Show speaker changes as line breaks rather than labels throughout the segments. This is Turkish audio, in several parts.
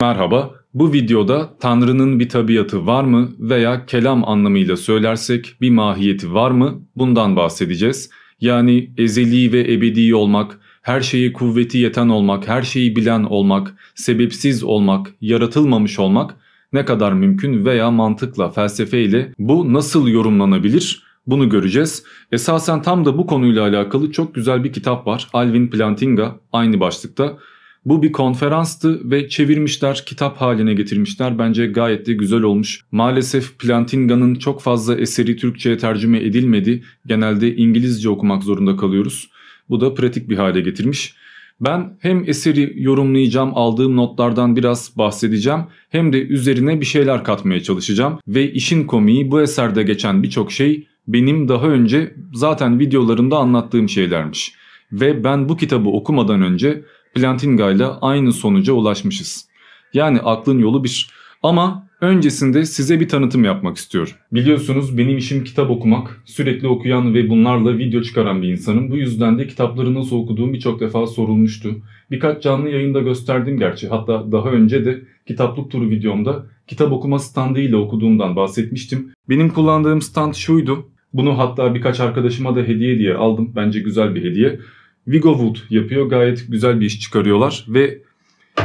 Merhaba, bu videoda Tanrı'nın bir tabiatı var mı veya kelam anlamıyla söylersek bir mahiyeti var mı bundan bahsedeceğiz. Yani ezeli ve ebedi olmak, her şeye kuvveti yeten olmak, her şeyi bilen olmak, sebepsiz olmak, yaratılmamış olmak ne kadar mümkün veya mantıkla, felsefeyle bu nasıl yorumlanabilir bunu göreceğiz. Esasen tam da bu konuyla alakalı çok güzel bir kitap var. Alvin Plantinga aynı başlıkta. Bu bir konferanstı ve çevirmişler, kitap haline getirmişler. Bence gayet de güzel olmuş. Maalesef Plantinga'nın çok fazla eseri Türkçe'ye tercüme edilmedi. Genelde İngilizce okumak zorunda kalıyoruz. Bu da pratik bir hale getirmiş. Ben hem eseri yorumlayacağım, aldığım notlardan biraz bahsedeceğim hem de üzerine bir şeyler katmaya çalışacağım. Ve işin komiği bu eserde geçen birçok şey benim daha önce zaten videolarımda anlattığım şeylermiş. Ve ben bu kitabı okumadan önce Plantinga ile aynı sonuca ulaşmışız. Yani aklın yolu bir. Ama öncesinde size bir tanıtım yapmak istiyorum. Biliyorsunuz benim işim kitap okumak. Sürekli okuyan ve bunlarla video çıkaran bir insanım. Bu yüzden de kitapları nasıl okuduğum birçok defa sorulmuştu. Birkaç canlı yayında gösterdim gerçi. Hatta daha önce de kitaplık turu videomda kitap okuma standı ile okuduğumdan bahsetmiştim. Benim kullandığım stand şuydu. Bunu hatta birkaç arkadaşıma da hediye diye aldım. Bence güzel bir hediye. Vigo Wood yapıyor. Gayet güzel bir iş çıkarıyorlar ve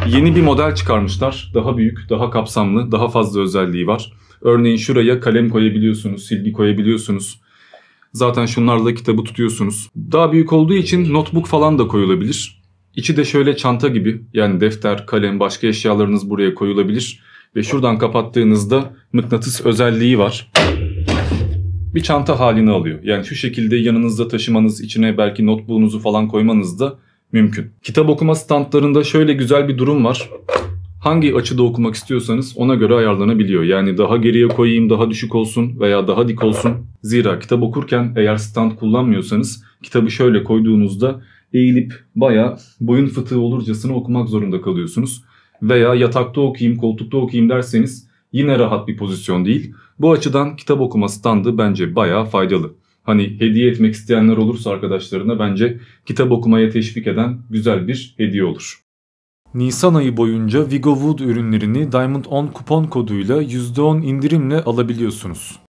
yeni bir model çıkarmışlar. Daha büyük, daha kapsamlı, daha fazla özelliği var. Örneğin şuraya kalem koyabiliyorsunuz, silgi koyabiliyorsunuz. Zaten şunlarla kitabı tutuyorsunuz. Daha büyük olduğu için notebook falan da koyulabilir. İçi de şöyle çanta gibi yani defter, kalem, başka eşyalarınız buraya koyulabilir. Ve şuradan kapattığınızda mıknatıs özelliği var bir çanta halini alıyor. Yani şu şekilde yanınızda taşımanız, içine belki notebook'unuzu falan koymanız da mümkün. Kitap okuma standlarında şöyle güzel bir durum var. Hangi açıda okumak istiyorsanız ona göre ayarlanabiliyor. Yani daha geriye koyayım, daha düşük olsun veya daha dik olsun. Zira kitap okurken eğer stand kullanmıyorsanız kitabı şöyle koyduğunuzda eğilip baya boyun fıtığı olurcasına okumak zorunda kalıyorsunuz. Veya yatakta okuyayım, koltukta okuyayım derseniz yine rahat bir pozisyon değil. Bu açıdan kitap okuma standı bence bayağı faydalı. Hani hediye etmek isteyenler olursa arkadaşlarına bence kitap okumaya teşvik eden güzel bir hediye olur. Nisan ayı boyunca Vigo Wood ürünlerini Diamond 10 kupon koduyla %10 indirimle alabiliyorsunuz.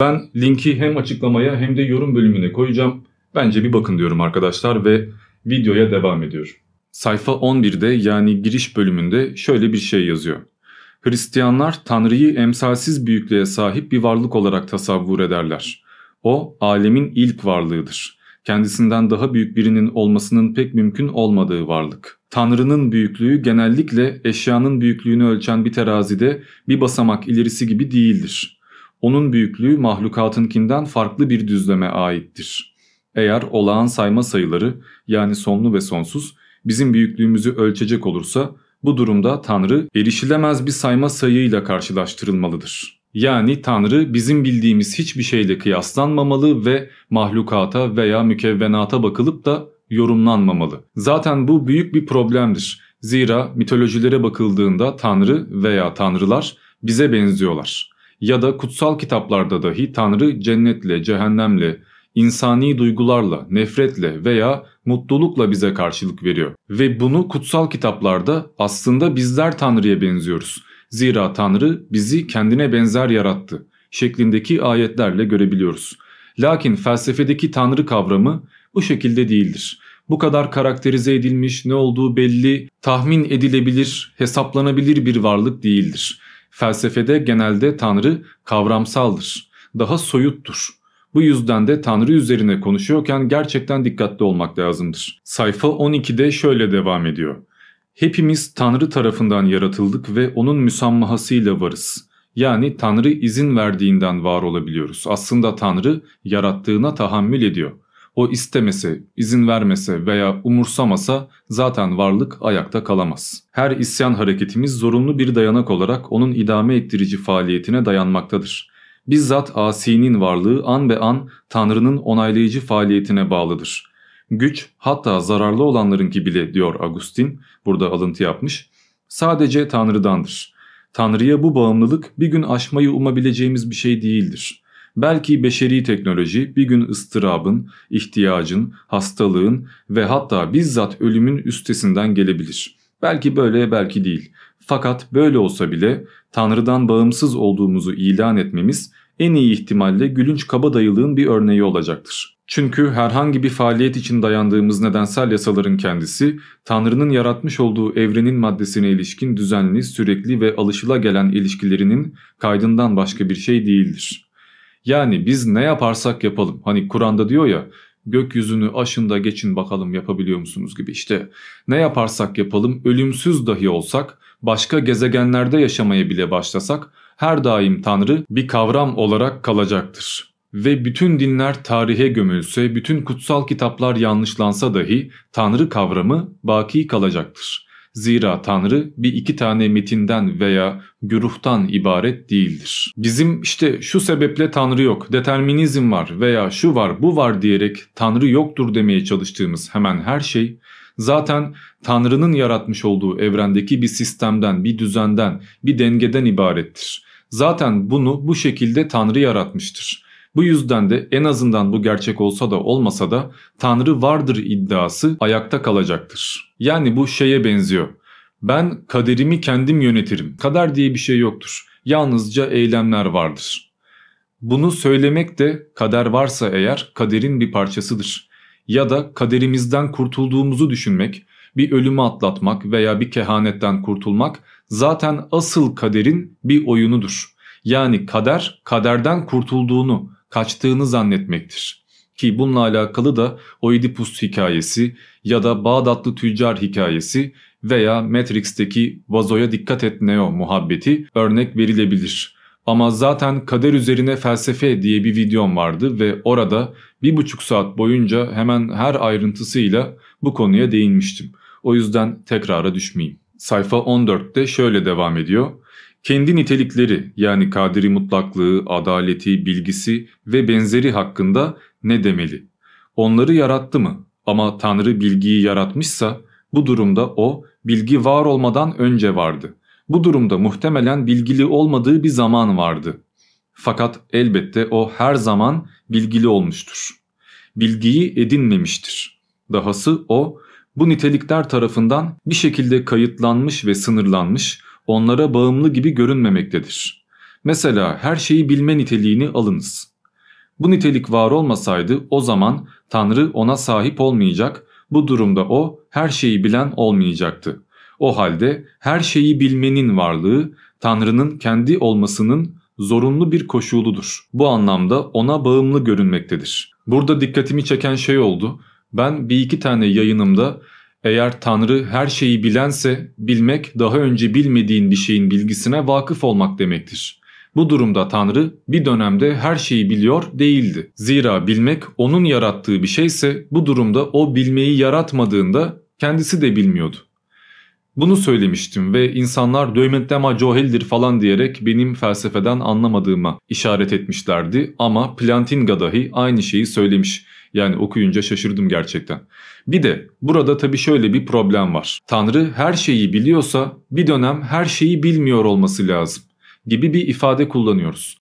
Ben linki hem açıklamaya hem de yorum bölümüne koyacağım. Bence bir bakın diyorum arkadaşlar ve videoya devam ediyorum. Sayfa 11'de yani giriş bölümünde şöyle bir şey yazıyor. Hristiyanlar Tanrı'yı emsalsiz büyüklüğe sahip bir varlık olarak tasavvur ederler. O, alemin ilk varlığıdır. Kendisinden daha büyük birinin olmasının pek mümkün olmadığı varlık. Tanrı'nın büyüklüğü genellikle eşyanın büyüklüğünü ölçen bir terazide bir basamak ilerisi gibi değildir. Onun büyüklüğü mahlukatınkinden farklı bir düzleme aittir. Eğer olağan sayma sayıları yani sonlu ve sonsuz bizim büyüklüğümüzü ölçecek olursa bu durumda Tanrı erişilemez bir sayma sayıyla karşılaştırılmalıdır. Yani Tanrı bizim bildiğimiz hiçbir şeyle kıyaslanmamalı ve mahlukata veya mükevvenata bakılıp da yorumlanmamalı. Zaten bu büyük bir problemdir. Zira mitolojilere bakıldığında Tanrı veya Tanrılar bize benziyorlar. Ya da kutsal kitaplarda dahi Tanrı cennetle, cehennemle, insani duygularla, nefretle veya mutlulukla bize karşılık veriyor. Ve bunu kutsal kitaplarda aslında bizler Tanrı'ya benziyoruz. Zira Tanrı bizi kendine benzer yarattı şeklindeki ayetlerle görebiliyoruz. Lakin felsefedeki Tanrı kavramı bu şekilde değildir. Bu kadar karakterize edilmiş, ne olduğu belli, tahmin edilebilir, hesaplanabilir bir varlık değildir. Felsefede genelde Tanrı kavramsaldır, daha soyuttur. Bu yüzden de Tanrı üzerine konuşuyorken gerçekten dikkatli olmak lazımdır. Sayfa 12'de şöyle devam ediyor. Hepimiz Tanrı tarafından yaratıldık ve onun müsammahasıyla varız. Yani Tanrı izin verdiğinden var olabiliyoruz. Aslında Tanrı yarattığına tahammül ediyor. O istemese, izin vermese veya umursamasa zaten varlık ayakta kalamaz. Her isyan hareketimiz zorunlu bir dayanak olarak onun idame ettirici faaliyetine dayanmaktadır. Bizzat asinin varlığı an be an Tanrı'nın onaylayıcı faaliyetine bağlıdır. Güç hatta zararlı olanlarınki bile diyor Agustin burada alıntı yapmış sadece Tanrı'dandır. Tanrı'ya bu bağımlılık bir gün aşmayı umabileceğimiz bir şey değildir. Belki beşeri teknoloji bir gün ıstırabın, ihtiyacın, hastalığın ve hatta bizzat ölümün üstesinden gelebilir. Belki böyle belki değil. Fakat böyle olsa bile Tanrı'dan bağımsız olduğumuzu ilan etmemiz en iyi ihtimalle gülünç kabadayılığın bir örneği olacaktır. Çünkü herhangi bir faaliyet için dayandığımız nedensel yasaların kendisi Tanrı'nın yaratmış olduğu evrenin maddesine ilişkin düzenli, sürekli ve alışılagelen ilişkilerinin kaydından başka bir şey değildir. Yani biz ne yaparsak yapalım hani Kur'an'da diyor ya gökyüzünü aşında geçin bakalım yapabiliyor musunuz gibi işte ne yaparsak yapalım ölümsüz dahi olsak başka gezegenlerde yaşamaya bile başlasak her daim Tanrı bir kavram olarak kalacaktır. Ve bütün dinler tarihe gömülse, bütün kutsal kitaplar yanlışlansa dahi Tanrı kavramı baki kalacaktır. Zira Tanrı bir iki tane metinden veya güruhtan ibaret değildir. Bizim işte şu sebeple Tanrı yok, determinizm var veya şu var bu var diyerek Tanrı yoktur demeye çalıştığımız hemen her şey zaten Tanrı'nın yaratmış olduğu evrendeki bir sistemden, bir düzenden, bir dengeden ibarettir. Zaten bunu bu şekilde Tanrı yaratmıştır. Bu yüzden de en azından bu gerçek olsa da olmasa da Tanrı vardır iddiası ayakta kalacaktır. Yani bu şeye benziyor. Ben kaderimi kendim yönetirim. Kader diye bir şey yoktur. Yalnızca eylemler vardır. Bunu söylemek de kader varsa eğer kaderin bir parçasıdır. Ya da kaderimizden kurtulduğumuzu düşünmek, bir ölümü atlatmak veya bir kehanetten kurtulmak zaten asıl kaderin bir oyunudur. Yani kader kaderden kurtulduğunu, kaçtığını zannetmektir. Ki bununla alakalı da Oedipus hikayesi ya da Bağdatlı tüccar hikayesi veya Matrix'teki vazoya dikkat et Neo muhabbeti örnek verilebilir. Ama zaten kader üzerine felsefe diye bir videom vardı ve orada bir buçuk saat boyunca hemen her ayrıntısıyla bu konuya değinmiştim. O yüzden tekrara düşmeyeyim. Sayfa 14'te şöyle devam ediyor. Kendi nitelikleri yani kaderi mutlaklığı, adaleti, bilgisi ve benzeri hakkında ne demeli? Onları yarattı mı? Ama Tanrı bilgiyi yaratmışsa bu durumda o bilgi var olmadan önce vardı. Bu durumda muhtemelen bilgili olmadığı bir zaman vardı. Fakat elbette o her zaman bilgili olmuştur. Bilgiyi edinmemiştir. Dahası o bu nitelikler tarafından bir şekilde kayıtlanmış ve sınırlanmış, onlara bağımlı gibi görünmemektedir. Mesela her şeyi bilme niteliğini alınız. Bu nitelik var olmasaydı o zaman Tanrı ona sahip olmayacak, bu durumda o her şeyi bilen olmayacaktı. O halde her şeyi bilmenin varlığı Tanrı'nın kendi olmasının zorunlu bir koşuludur. Bu anlamda ona bağımlı görünmektedir. Burada dikkatimi çeken şey oldu. Ben bir iki tane yayınımda eğer Tanrı her şeyi bilense bilmek daha önce bilmediğin bir şeyin bilgisine vakıf olmak demektir. Bu durumda Tanrı bir dönemde her şeyi biliyor değildi. Zira bilmek onun yarattığı bir şeyse bu durumda o bilmeyi yaratmadığında kendisi de bilmiyordu. Bunu söylemiştim ve insanlar dövmetlema coheldir falan diyerek benim felsefeden anlamadığıma işaret etmişlerdi ama Plantinga dahi aynı şeyi söylemiş. Yani okuyunca şaşırdım gerçekten. Bir de burada tabii şöyle bir problem var. Tanrı her şeyi biliyorsa bir dönem her şeyi bilmiyor olması lazım gibi bir ifade kullanıyoruz.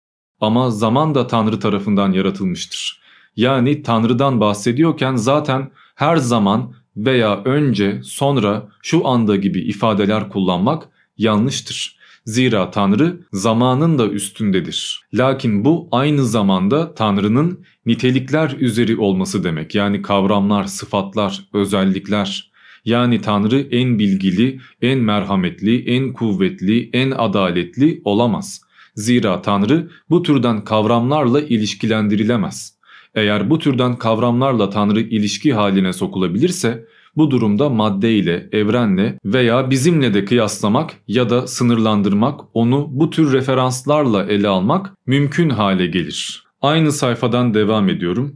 Ama zaman da Tanrı tarafından yaratılmıştır. Yani Tanrı'dan bahsediyorken zaten her zaman veya önce, sonra, şu anda gibi ifadeler kullanmak yanlıştır. Zira Tanrı zamanın da üstündedir. Lakin bu aynı zamanda Tanrı'nın nitelikler üzeri olması demek. Yani kavramlar, sıfatlar, özellikler. Yani Tanrı en bilgili, en merhametli, en kuvvetli, en adaletli olamaz. Zira Tanrı bu türden kavramlarla ilişkilendirilemez. Eğer bu türden kavramlarla Tanrı ilişki haline sokulabilirse bu durumda madde ile, evrenle veya bizimle de kıyaslamak ya da sınırlandırmak, onu bu tür referanslarla ele almak mümkün hale gelir. Aynı sayfadan devam ediyorum.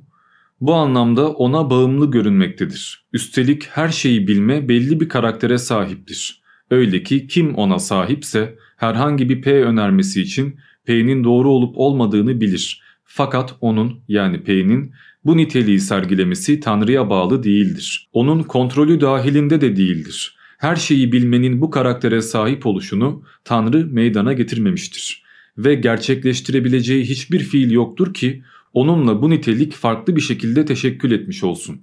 Bu anlamda ona bağımlı görünmektedir. Üstelik her şeyi bilme belli bir karaktere sahiptir. Öyle ki kim ona sahipse herhangi bir P önermesi için P'nin doğru olup olmadığını bilir. Fakat onun yani P'nin bu niteliği sergilemesi Tanrı'ya bağlı değildir. Onun kontrolü dahilinde de değildir. Her şeyi bilmenin bu karaktere sahip oluşunu Tanrı meydana getirmemiştir. Ve gerçekleştirebileceği hiçbir fiil yoktur ki onunla bu nitelik farklı bir şekilde teşekkül etmiş olsun.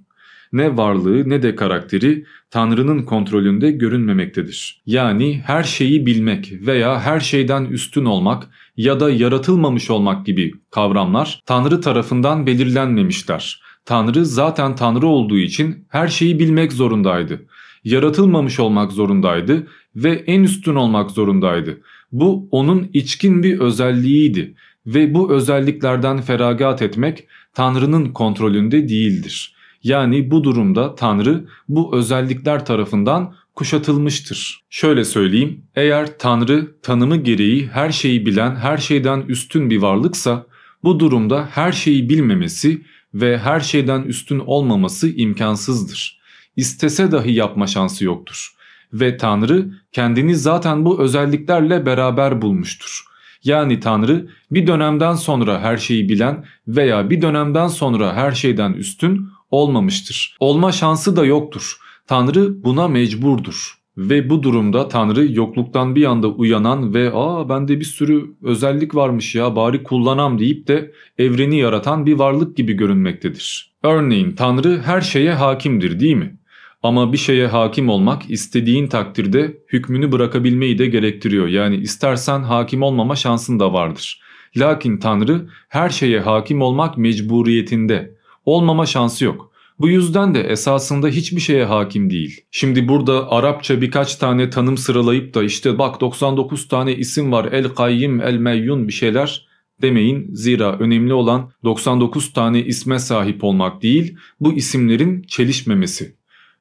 Ne varlığı ne de karakteri Tanrı'nın kontrolünde görünmemektedir. Yani her şeyi bilmek veya her şeyden üstün olmak ya da yaratılmamış olmak gibi kavramlar Tanrı tarafından belirlenmemişler. Tanrı zaten Tanrı olduğu için her şeyi bilmek zorundaydı. Yaratılmamış olmak zorundaydı ve en üstün olmak zorundaydı. Bu onun içkin bir özelliğiydi ve bu özelliklerden feragat etmek Tanrı'nın kontrolünde değildir. Yani bu durumda Tanrı bu özellikler tarafından kuşatılmıştır. Şöyle söyleyeyim, eğer Tanrı tanımı gereği her şeyi bilen, her şeyden üstün bir varlıksa bu durumda her şeyi bilmemesi ve her şeyden üstün olmaması imkansızdır. İstese dahi yapma şansı yoktur. Ve Tanrı kendini zaten bu özelliklerle beraber bulmuştur. Yani Tanrı bir dönemden sonra her şeyi bilen veya bir dönemden sonra her şeyden üstün olmamıştır. Olma şansı da yoktur. Tanrı buna mecburdur. Ve bu durumda Tanrı yokluktan bir anda uyanan ve ''Aa bende bir sürü özellik varmış ya bari kullanam'' deyip de evreni yaratan bir varlık gibi görünmektedir. Örneğin Tanrı her şeye hakimdir değil mi? Ama bir şeye hakim olmak istediğin takdirde hükmünü bırakabilmeyi de gerektiriyor. Yani istersen hakim olmama şansın da vardır. Lakin Tanrı her şeye hakim olmak mecburiyetinde. Olmama şansı yok. Bu yüzden de esasında hiçbir şeye hakim değil. Şimdi burada Arapça birkaç tane tanım sıralayıp da işte bak 99 tane isim var El Kayyim, El Meyyun bir şeyler demeyin. Zira önemli olan 99 tane isme sahip olmak değil bu isimlerin çelişmemesi.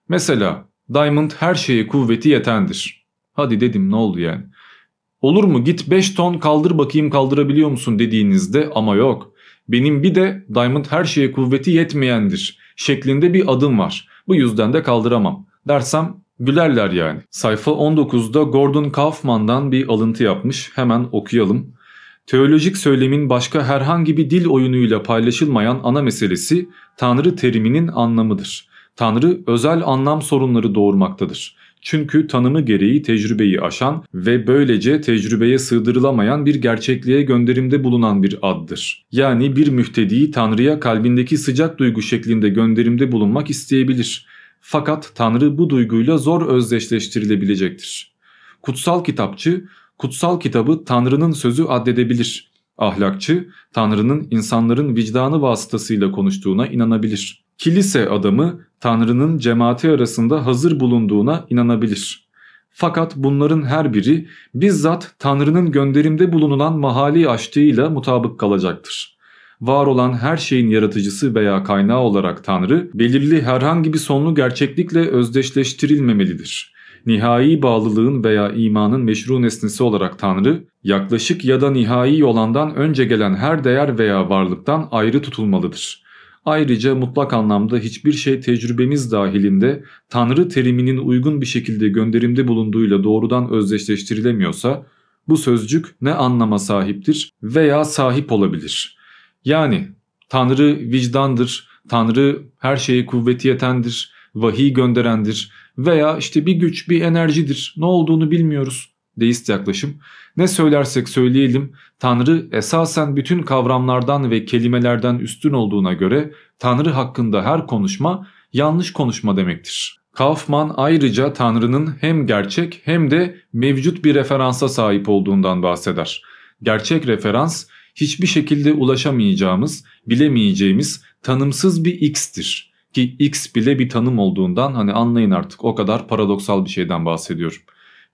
Mesela Diamond her şeye kuvveti yetendir. Hadi dedim ne oldu yani. Olur mu git 5 ton kaldır bakayım kaldırabiliyor musun dediğinizde ama yok. Benim bir de Diamond her şeye kuvveti yetmeyendir şeklinde bir adım var. Bu yüzden de kaldıramam dersem gülerler yani. Sayfa 19'da Gordon Kaufman'dan bir alıntı yapmış. Hemen okuyalım. Teolojik söylemin başka herhangi bir dil oyunuyla paylaşılmayan ana meselesi Tanrı teriminin anlamıdır. Tanrı özel anlam sorunları doğurmaktadır. Çünkü tanımı gereği tecrübeyi aşan ve böylece tecrübeye sığdırılamayan bir gerçekliğe gönderimde bulunan bir addır. Yani bir mühtediyi Tanrı'ya kalbindeki sıcak duygu şeklinde gönderimde bulunmak isteyebilir. Fakat Tanrı bu duyguyla zor özdeşleştirilebilecektir. Kutsal kitapçı, kutsal kitabı Tanrı'nın sözü addedebilir. Ahlakçı, Tanrı'nın insanların vicdanı vasıtasıyla konuştuğuna inanabilir. Kilise adamı Tanrı'nın cemaati arasında hazır bulunduğuna inanabilir. Fakat bunların her biri bizzat Tanrı'nın gönderimde bulunulan mahali açtığıyla mutabık kalacaktır. Var olan her şeyin yaratıcısı veya kaynağı olarak Tanrı, belirli herhangi bir sonlu gerçeklikle özdeşleştirilmemelidir. Nihai bağlılığın veya imanın meşru nesnesi olarak Tanrı, yaklaşık ya da nihai olandan önce gelen her değer veya varlıktan ayrı tutulmalıdır. Ayrıca mutlak anlamda hiçbir şey tecrübemiz dahilinde Tanrı teriminin uygun bir şekilde gönderimde bulunduğuyla doğrudan özdeşleştirilemiyorsa bu sözcük ne anlama sahiptir veya sahip olabilir. Yani Tanrı vicdandır, Tanrı her şeye kuvveti yetendir, vahiy gönderendir veya işte bir güç, bir enerjidir. Ne olduğunu bilmiyoruz. Deist yaklaşım. Ne söylersek söyleyelim Tanrı esasen bütün kavramlardan ve kelimelerden üstün olduğuna göre Tanrı hakkında her konuşma yanlış konuşma demektir. Kaufman ayrıca Tanrı'nın hem gerçek hem de mevcut bir referansa sahip olduğundan bahseder. Gerçek referans hiçbir şekilde ulaşamayacağımız, bilemeyeceğimiz tanımsız bir x'tir. Ki x bile bir tanım olduğundan hani anlayın artık o kadar paradoksal bir şeyden bahsediyorum.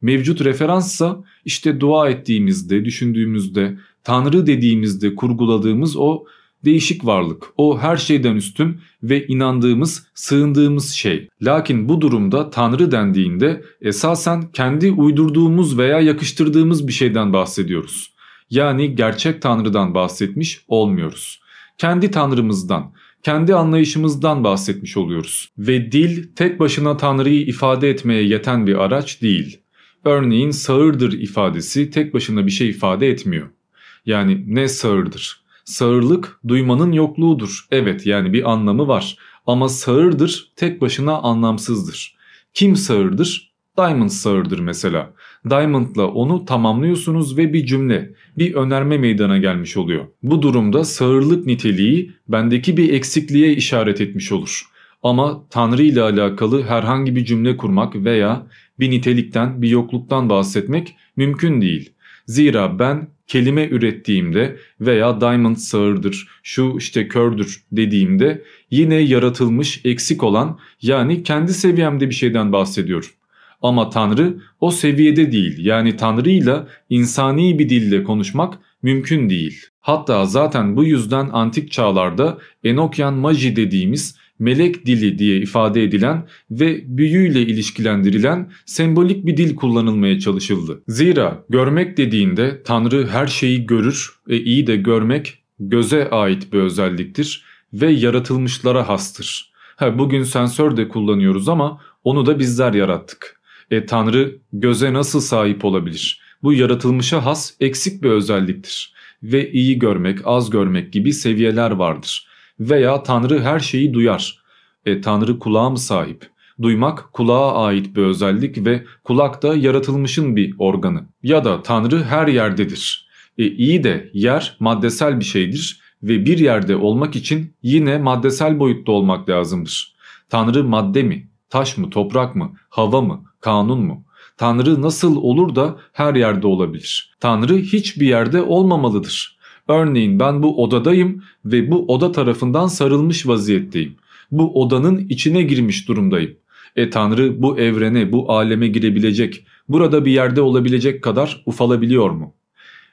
Mevcut referanssa işte dua ettiğimizde, düşündüğümüzde, Tanrı dediğimizde kurguladığımız o değişik varlık, o her şeyden üstün ve inandığımız, sığındığımız şey. Lakin bu durumda Tanrı dendiğinde esasen kendi uydurduğumuz veya yakıştırdığımız bir şeyden bahsediyoruz. Yani gerçek Tanrı'dan bahsetmiş olmuyoruz. Kendi Tanrımızdan, kendi anlayışımızdan bahsetmiş oluyoruz. Ve dil tek başına Tanrı'yı ifade etmeye yeten bir araç değil. Örneğin sağırdır ifadesi tek başına bir şey ifade etmiyor. Yani ne sağırdır? Sağırlık duymanın yokluğudur. Evet yani bir anlamı var. Ama sağırdır tek başına anlamsızdır. Kim sağırdır? Diamond sağırdır mesela. Diamond'la onu tamamlıyorsunuz ve bir cümle, bir önerme meydana gelmiş oluyor. Bu durumda sağırlık niteliği bendeki bir eksikliğe işaret etmiş olur. Ama Tanrı ile alakalı herhangi bir cümle kurmak veya bir nitelikten, bir yokluktan bahsetmek mümkün değil. Zira ben kelime ürettiğimde veya diamond sağırdır, şu işte kördür dediğimde yine yaratılmış, eksik olan yani kendi seviyemde bir şeyden bahsediyorum. Ama Tanrı o seviyede değil yani Tanrı ile insani bir dille konuşmak mümkün değil. Hatta zaten bu yüzden antik çağlarda Enokyan Magi dediğimiz melek dili diye ifade edilen ve büyüyle ilişkilendirilen sembolik bir dil kullanılmaya çalışıldı. Zira görmek dediğinde Tanrı her şeyi görür ve iyi de görmek göze ait bir özelliktir ve yaratılmışlara hastır. Ha, bugün sensör de kullanıyoruz ama onu da bizler yarattık. E Tanrı göze nasıl sahip olabilir? Bu yaratılmışa has eksik bir özelliktir. Ve iyi görmek, az görmek gibi seviyeler vardır. Veya Tanrı her şeyi duyar. E Tanrı kulağa mı sahip? Duymak kulağa ait bir özellik ve kulak da yaratılmışın bir organı. Ya da Tanrı her yerdedir. E iyi de yer maddesel bir şeydir ve bir yerde olmak için yine maddesel boyutta olmak lazımdır. Tanrı madde mi? Taş mı? Toprak mı? Hava mı? Kanun mu? Tanrı nasıl olur da her yerde olabilir? Tanrı hiçbir yerde olmamalıdır. Örneğin ben bu odadayım ve bu oda tarafından sarılmış vaziyetteyim. Bu odanın içine girmiş durumdayım. E Tanrı bu evrene, bu aleme girebilecek, burada bir yerde olabilecek kadar ufalabiliyor mu?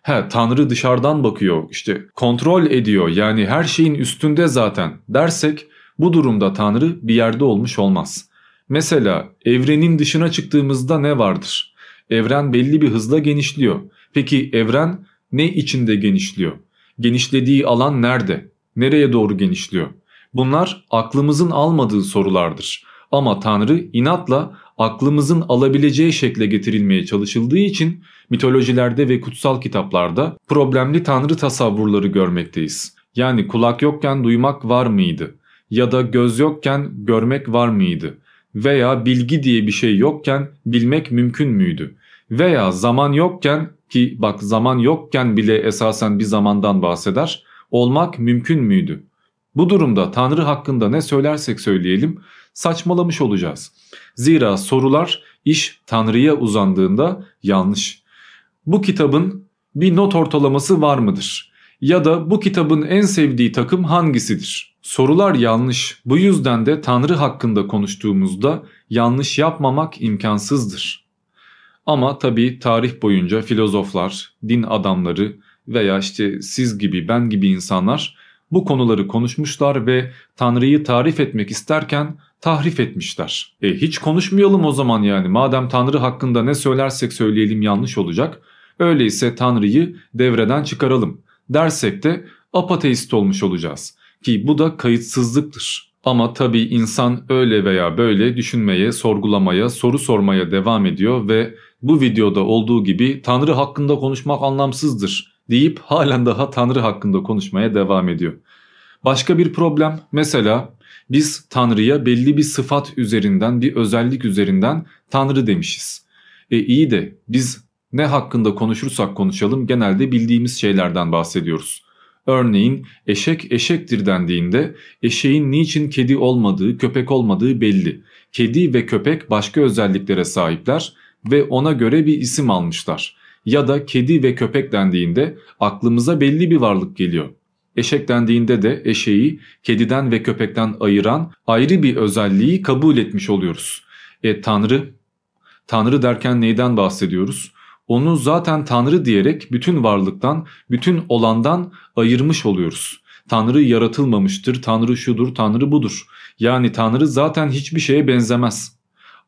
He Tanrı dışarıdan bakıyor işte kontrol ediyor yani her şeyin üstünde zaten dersek bu durumda Tanrı bir yerde olmuş olmaz. Mesela evrenin dışına çıktığımızda ne vardır? Evren belli bir hızla genişliyor. Peki evren ne içinde genişliyor? Genişlediği alan nerede? Nereye doğru genişliyor? Bunlar aklımızın almadığı sorulardır. Ama Tanrı inatla aklımızın alabileceği şekle getirilmeye çalışıldığı için mitolojilerde ve kutsal kitaplarda problemli Tanrı tasavvurları görmekteyiz. Yani kulak yokken duymak var mıydı? Ya da göz yokken görmek var mıydı? Veya bilgi diye bir şey yokken bilmek mümkün müydü? Veya zaman yokken ki bak zaman yokken bile esasen bir zamandan bahseder, olmak mümkün müydü? Bu durumda Tanrı hakkında ne söylersek söyleyelim saçmalamış olacağız. Zira sorular iş Tanrı'ya uzandığında yanlış. Bu kitabın bir not ortalaması var mıdır? Ya da bu kitabın en sevdiği takım hangisidir? Sorular yanlış. Bu yüzden de Tanrı hakkında konuştuğumuzda yanlış yapmamak imkansızdır. Ama tabi tarih boyunca filozoflar, din adamları veya işte siz gibi ben gibi insanlar bu konuları konuşmuşlar ve Tanrı'yı tarif etmek isterken tahrif etmişler. E hiç konuşmayalım o zaman yani madem Tanrı hakkında ne söylersek söyleyelim yanlış olacak. Öyleyse Tanrı'yı devreden çıkaralım dersek de apateist olmuş olacağız. Ki bu da kayıtsızlıktır. Ama tabii insan öyle veya böyle düşünmeye, sorgulamaya, soru sormaya devam ediyor ve bu videoda olduğu gibi Tanrı hakkında konuşmak anlamsızdır deyip halen daha Tanrı hakkında konuşmaya devam ediyor. Başka bir problem mesela biz Tanrı'ya belli bir sıfat üzerinden bir özellik üzerinden Tanrı demişiz. E iyi de biz ne hakkında konuşursak konuşalım genelde bildiğimiz şeylerden bahsediyoruz. Örneğin eşek eşektir dendiğinde eşeğin niçin kedi olmadığı, köpek olmadığı belli. Kedi ve köpek başka özelliklere sahipler ve ona göre bir isim almışlar. Ya da kedi ve köpek dendiğinde aklımıza belli bir varlık geliyor. Eşek dendiğinde de eşeği kediden ve köpekten ayıran ayrı bir özelliği kabul etmiş oluyoruz. E Tanrı, Tanrı derken neyden bahsediyoruz? Onu zaten Tanrı diyerek bütün varlıktan, bütün olandan ayırmış oluyoruz. Tanrı yaratılmamıştır, Tanrı şudur, Tanrı budur. Yani Tanrı zaten hiçbir şeye benzemez.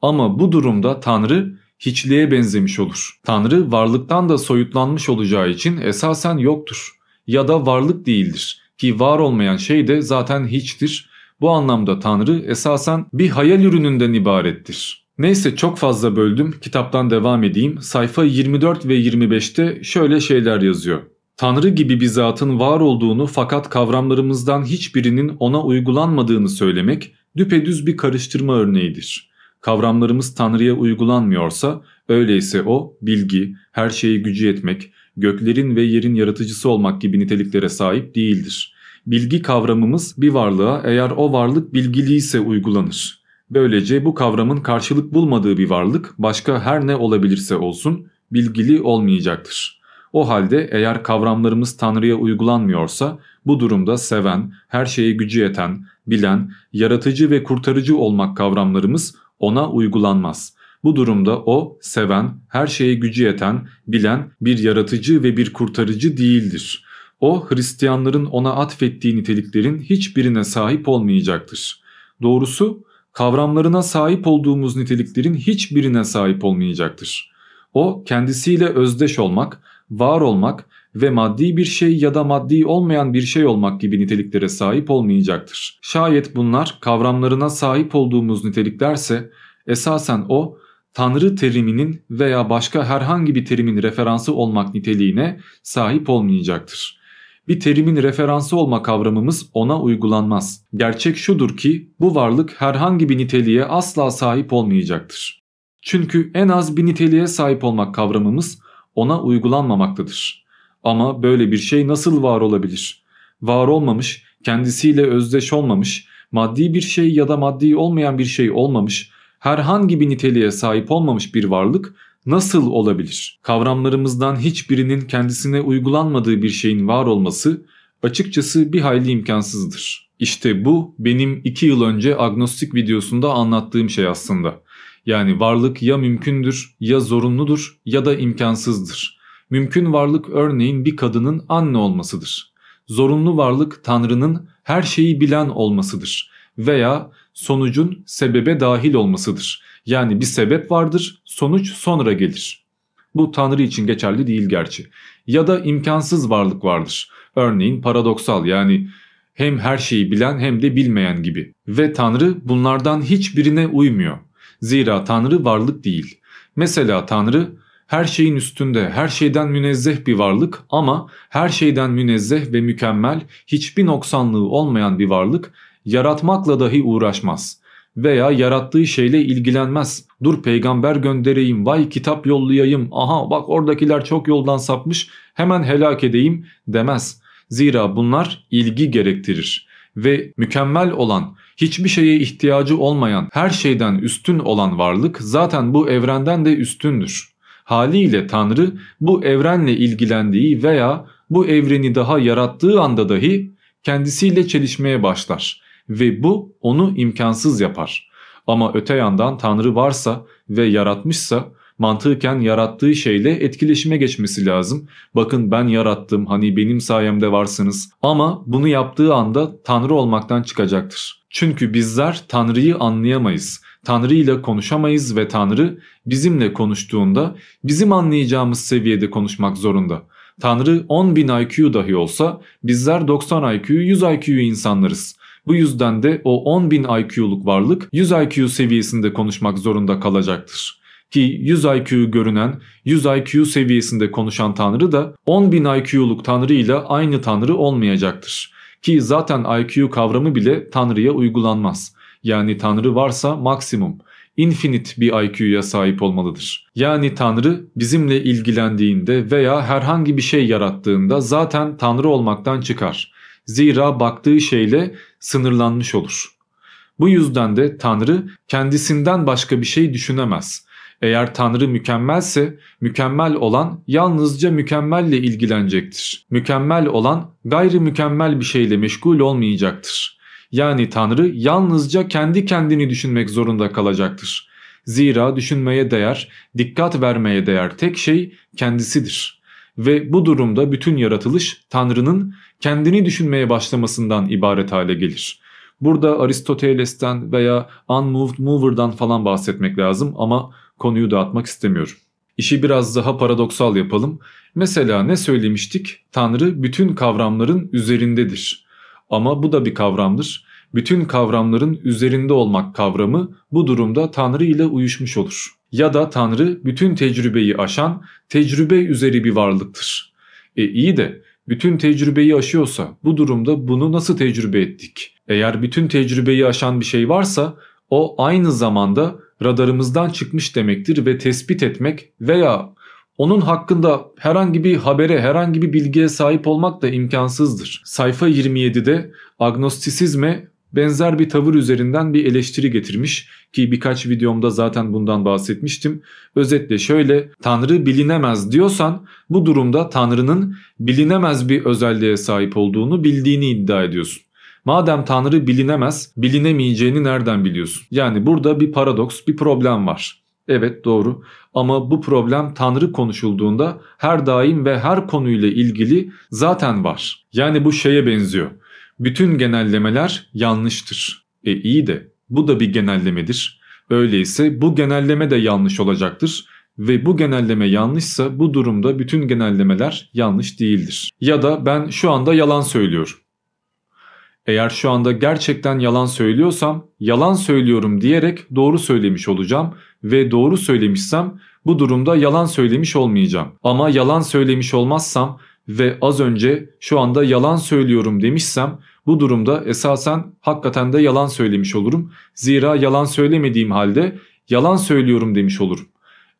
Ama bu durumda Tanrı hiçliğe benzemiş olur. Tanrı varlıktan da soyutlanmış olacağı için esasen yoktur ya da varlık değildir ki var olmayan şey de zaten hiçtir. Bu anlamda Tanrı esasen bir hayal ürününden ibarettir. Neyse çok fazla böldüm kitaptan devam edeyim. Sayfa 24 ve 25'te şöyle şeyler yazıyor. Tanrı gibi bir zatın var olduğunu fakat kavramlarımızdan hiçbirinin ona uygulanmadığını söylemek düpedüz bir karıştırma örneğidir. Kavramlarımız Tanrı'ya uygulanmıyorsa öyleyse o bilgi, her şeyi gücü etmek, göklerin ve yerin yaratıcısı olmak gibi niteliklere sahip değildir. Bilgi kavramımız bir varlığa eğer o varlık bilgiliyse uygulanır. Böylece bu kavramın karşılık bulmadığı bir varlık başka her ne olabilirse olsun bilgili olmayacaktır. O halde eğer kavramlarımız Tanrı'ya uygulanmıyorsa bu durumda seven, her şeye gücü yeten, bilen, yaratıcı ve kurtarıcı olmak kavramlarımız ona uygulanmaz. Bu durumda o, seven, her şeye gücü yeten, bilen bir yaratıcı ve bir kurtarıcı değildir. O, Hristiyanların ona atfettiği niteliklerin hiçbirine sahip olmayacaktır. Doğrusu, kavramlarına sahip olduğumuz niteliklerin hiçbirine sahip olmayacaktır. O, kendisiyle özdeş olmak, var olmak ve maddi bir şey ya da maddi olmayan bir şey olmak gibi niteliklere sahip olmayacaktır. Şayet bunlar kavramlarına sahip olduğumuz niteliklerse esasen o Tanrı teriminin veya başka herhangi bir terimin referansı olmak niteliğine sahip olmayacaktır. Bir terimin referansı olma kavramımız ona uygulanmaz. Gerçek şudur ki bu varlık herhangi bir niteliğe asla sahip olmayacaktır. Çünkü en az bir niteliğe sahip olmak kavramımız ona uygulanmamaktadır. Ama böyle bir şey nasıl var olabilir? Var olmamış, kendisiyle özdeş olmamış, maddi bir şey ya da maddi olmayan bir şey olmamış, herhangi bir niteliğe sahip olmamış bir varlık nasıl olabilir? Kavramlarımızdan hiçbirinin kendisine uygulanmadığı bir şeyin var olması açıkçası bir hayli imkansızdır. İşte bu benim 2 yıl önce agnostik videosunda anlattığım şey aslında. Yani varlık ya mümkündür, ya zorunludur ya da imkansızdır. Mümkün varlık örneğin bir kadının anne olmasıdır. Zorunlu varlık Tanrı'nın her şeyi bilen olmasıdır veya sonucun sebebe dahil olmasıdır. Yani bir sebep vardır, sonuç sonra gelir. Bu Tanrı için geçerli değil gerçi. Ya da imkansız varlık vardır. Örneğin paradoksal yani hem her şeyi bilen hem de bilmeyen gibi. Ve Tanrı bunlardan hiçbirine uymuyor. Zira Tanrı varlık değil. Mesela Tanrı her şeyin üstünde, her şeyden münezzeh bir varlık ama her şeyden münezzeh ve mükemmel, hiçbir noksanlığı olmayan bir varlık yaratmakla dahi uğraşmaz veya yarattığı şeyle ilgilenmez. Dur peygamber göndereyim, vay kitap yollayayım, aha bak oradakiler çok yoldan sapmış, hemen helak edeyim demez. Zira bunlar ilgi gerektirir ve mükemmel olan, hiçbir şeye ihtiyacı olmayan, her şeyden üstün olan varlık zaten bu evrenden de üstündür. Haliyle Tanrı bu evrenle ilgilendiği veya bu evreni daha yarattığı anda dahi kendisiyle çelişmeye başlar ve bu onu imkansız yapar. Ama öte yandan Tanrı varsa ve yaratmışsa mantıken yarattığı şeyle etkileşime geçmesi lazım. Bakın ben yarattım hani benim sayemde varsınız ama bunu yaptığı anda Tanrı olmaktan çıkacaktır. Çünkü bizler Tanrı'yı anlayamayız. Tanrı ile konuşamayız ve Tanrı bizimle konuştuğunda bizim anlayacağımız seviyede konuşmak zorunda. Tanrı 10.000 IQ dahi olsa bizler 90 IQ 100 IQ insanlarız. Bu yüzden de o 10.000 IQ'luk varlık 100 IQ seviyesinde konuşmak zorunda kalacaktır. Ki 100 IQ görünen 100 IQ seviyesinde konuşan tanrı da 10.000 IQ'luk tanrı ile aynı tanrı olmayacaktır. Ki zaten IQ kavramı bile tanrıya uygulanmaz. Yani tanrı varsa maksimum infinite bir IQ'ya sahip olmalıdır. Yani Tanrı bizimle ilgilendiğinde veya herhangi bir şey yarattığında zaten Tanrı olmaktan çıkar. Zira baktığı şeyle sınırlanmış olur. Bu yüzden de Tanrı kendisinden başka bir şey düşünemez. Eğer Tanrı mükemmelse mükemmel olan yalnızca mükemmelle ilgilenecektir. Mükemmel olan gayri mükemmel bir şeyle meşgul olmayacaktır. Yani Tanrı yalnızca kendi kendini düşünmek zorunda kalacaktır. Zira düşünmeye değer, dikkat vermeye değer tek şey kendisidir. Ve bu durumda bütün yaratılış Tanrı'nın kendini düşünmeye başlamasından ibaret hale gelir. Burada Aristoteles'ten veya Unmoved Mover'dan falan bahsetmek lazım ama konuyu dağıtmak istemiyorum. İşi biraz daha paradoksal yapalım. Mesela ne söylemiştik? Tanrı bütün kavramların üzerindedir. Ama bu da bir kavramdır. Bütün kavramların üzerinde olmak kavramı bu durumda Tanrı ile uyuşmuş olur. Ya da Tanrı bütün tecrübeyi aşan tecrübe üzeri bir varlıktır. E iyi de bütün tecrübeyi aşıyorsa bu durumda bunu nasıl tecrübe ettik? Eğer bütün tecrübeyi aşan bir şey varsa o aynı zamanda radarımızdan çıkmış demektir ve tespit etmek veya Onun hakkında herhangi bir habere, herhangi bir bilgiye sahip olmak da imkansızdır. Sayfa 27'de agnostisizme benzer bir tavır üzerinden bir eleştiri getirmiş ki birkaç videomda zaten bundan bahsetmiştim. Özetle şöyle Tanrı bilinemez diyorsan bu durumda Tanrı'nın bilinemez bir özelliğe sahip olduğunu bildiğini iddia ediyorsun. Madem Tanrı bilinemez, bilinemeyeceğini nereden biliyorsun? Yani burada bir paradoks, bir problem var. Evet doğru ama bu problem Tanrı konuşulduğunda her daim ve her konuyla ilgili zaten var. Yani bu şeye benziyor. Bütün genellemeler yanlıştır. E iyi de bu da bir genellemedir. Öyleyse bu genelleme de yanlış olacaktır ve bu genelleme yanlışsa bu durumda bütün genellemeler yanlış değildir. Ya da ben şu anda yalan söylüyorum. Eğer şu anda gerçekten yalan söylüyorsam yalan söylüyorum diyerek doğru söylemiş olacağım ve doğru söylemişsem bu durumda yalan söylemiş olmayacağım. Ama yalan söylemiş olmazsam ve az önce şu anda yalan söylüyorum demişsem bu durumda esasen hakikaten de yalan söylemiş olurum. Zira yalan söylemediğim halde yalan söylüyorum demiş olurum.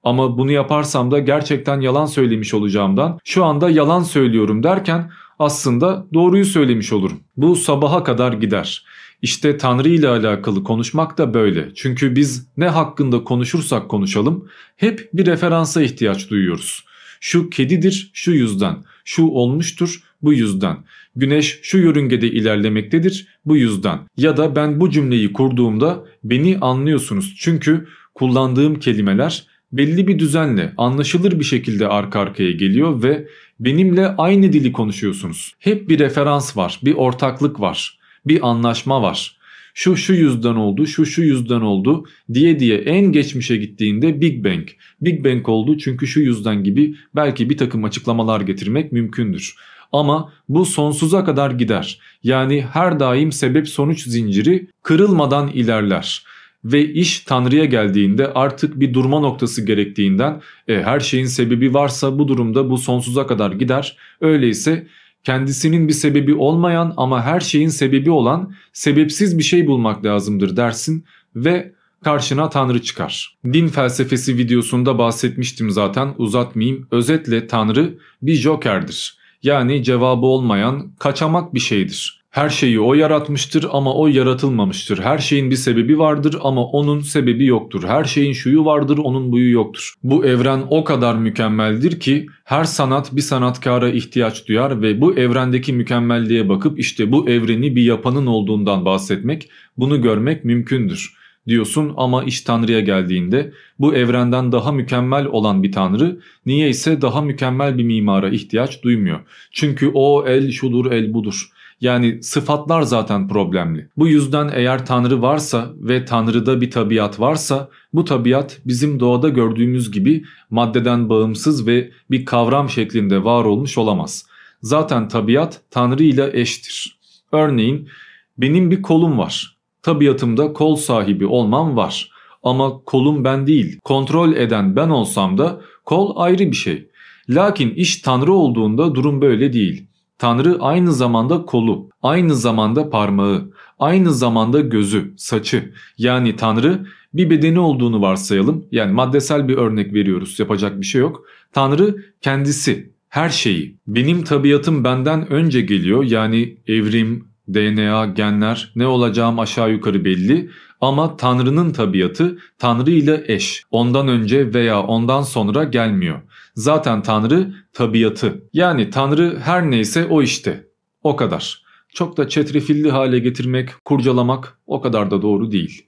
Ama bunu yaparsam da gerçekten yalan söylemiş olacağımdan şu anda yalan söylüyorum derken aslında doğruyu söylemiş olurum. Bu sabaha kadar gider. İşte Tanrı ile alakalı konuşmak da böyle. Çünkü biz ne hakkında konuşursak konuşalım hep bir referansa ihtiyaç duyuyoruz. Şu kedidir şu yüzden, şu olmuştur bu yüzden. Güneş şu yörüngede ilerlemektedir bu yüzden. Ya da ben bu cümleyi kurduğumda beni anlıyorsunuz. Çünkü kullandığım kelimeler belli bir düzenle anlaşılır bir şekilde arka arkaya geliyor ve benimle aynı dili konuşuyorsunuz. Hep bir referans var, bir ortaklık var, bir anlaşma var. Şu şu yüzden oldu, şu şu yüzden oldu diye diye en geçmişe gittiğinde Big Bang. Big Bang oldu çünkü şu yüzden gibi belki bir takım açıklamalar getirmek mümkündür. Ama bu sonsuza kadar gider. Yani her daim sebep sonuç zinciri kırılmadan ilerler ve iş Tanrı'ya geldiğinde artık bir durma noktası gerektiğinden e, her şeyin sebebi varsa bu durumda bu sonsuza kadar gider. Öyleyse kendisinin bir sebebi olmayan ama her şeyin sebebi olan sebepsiz bir şey bulmak lazımdır dersin ve karşına Tanrı çıkar. Din felsefesi videosunda bahsetmiştim zaten uzatmayayım. Özetle Tanrı bir jokerdir. Yani cevabı olmayan kaçamak bir şeydir. Her şeyi o yaratmıştır ama o yaratılmamıştır. Her şeyin bir sebebi vardır ama onun sebebi yoktur. Her şeyin şuyu vardır onun buyu yoktur. Bu evren o kadar mükemmeldir ki her sanat bir sanatkara ihtiyaç duyar ve bu evrendeki mükemmelliğe bakıp işte bu evreni bir yapanın olduğundan bahsetmek, bunu görmek mümkündür diyorsun ama iş Tanrı'ya geldiğinde bu evrenden daha mükemmel olan bir Tanrı niye ise daha mükemmel bir mimara ihtiyaç duymuyor. Çünkü o el şudur el budur. Yani sıfatlar zaten problemli. Bu yüzden eğer Tanrı varsa ve Tanrı'da bir tabiat varsa bu tabiat bizim doğada gördüğümüz gibi maddeden bağımsız ve bir kavram şeklinde var olmuş olamaz. Zaten tabiat Tanrı ile eştir. Örneğin benim bir kolum var. Tabiatımda kol sahibi olmam var. Ama kolum ben değil, kontrol eden ben olsam da kol ayrı bir şey. Lakin iş Tanrı olduğunda durum böyle değil. Tanrı aynı zamanda kolu, aynı zamanda parmağı, aynı zamanda gözü, saçı. Yani Tanrı bir bedeni olduğunu varsayalım. Yani maddesel bir örnek veriyoruz. Yapacak bir şey yok. Tanrı kendisi, her şeyi. Benim tabiatım benden önce geliyor. Yani evrim, DNA, genler ne olacağım aşağı yukarı belli. Ama Tanrı'nın tabiatı Tanrı ile eş. Ondan önce veya ondan sonra gelmiyor. Zaten Tanrı tabiatı. Yani Tanrı her neyse o işte. O kadar. Çok da çetrefilli hale getirmek, kurcalamak o kadar da doğru değil.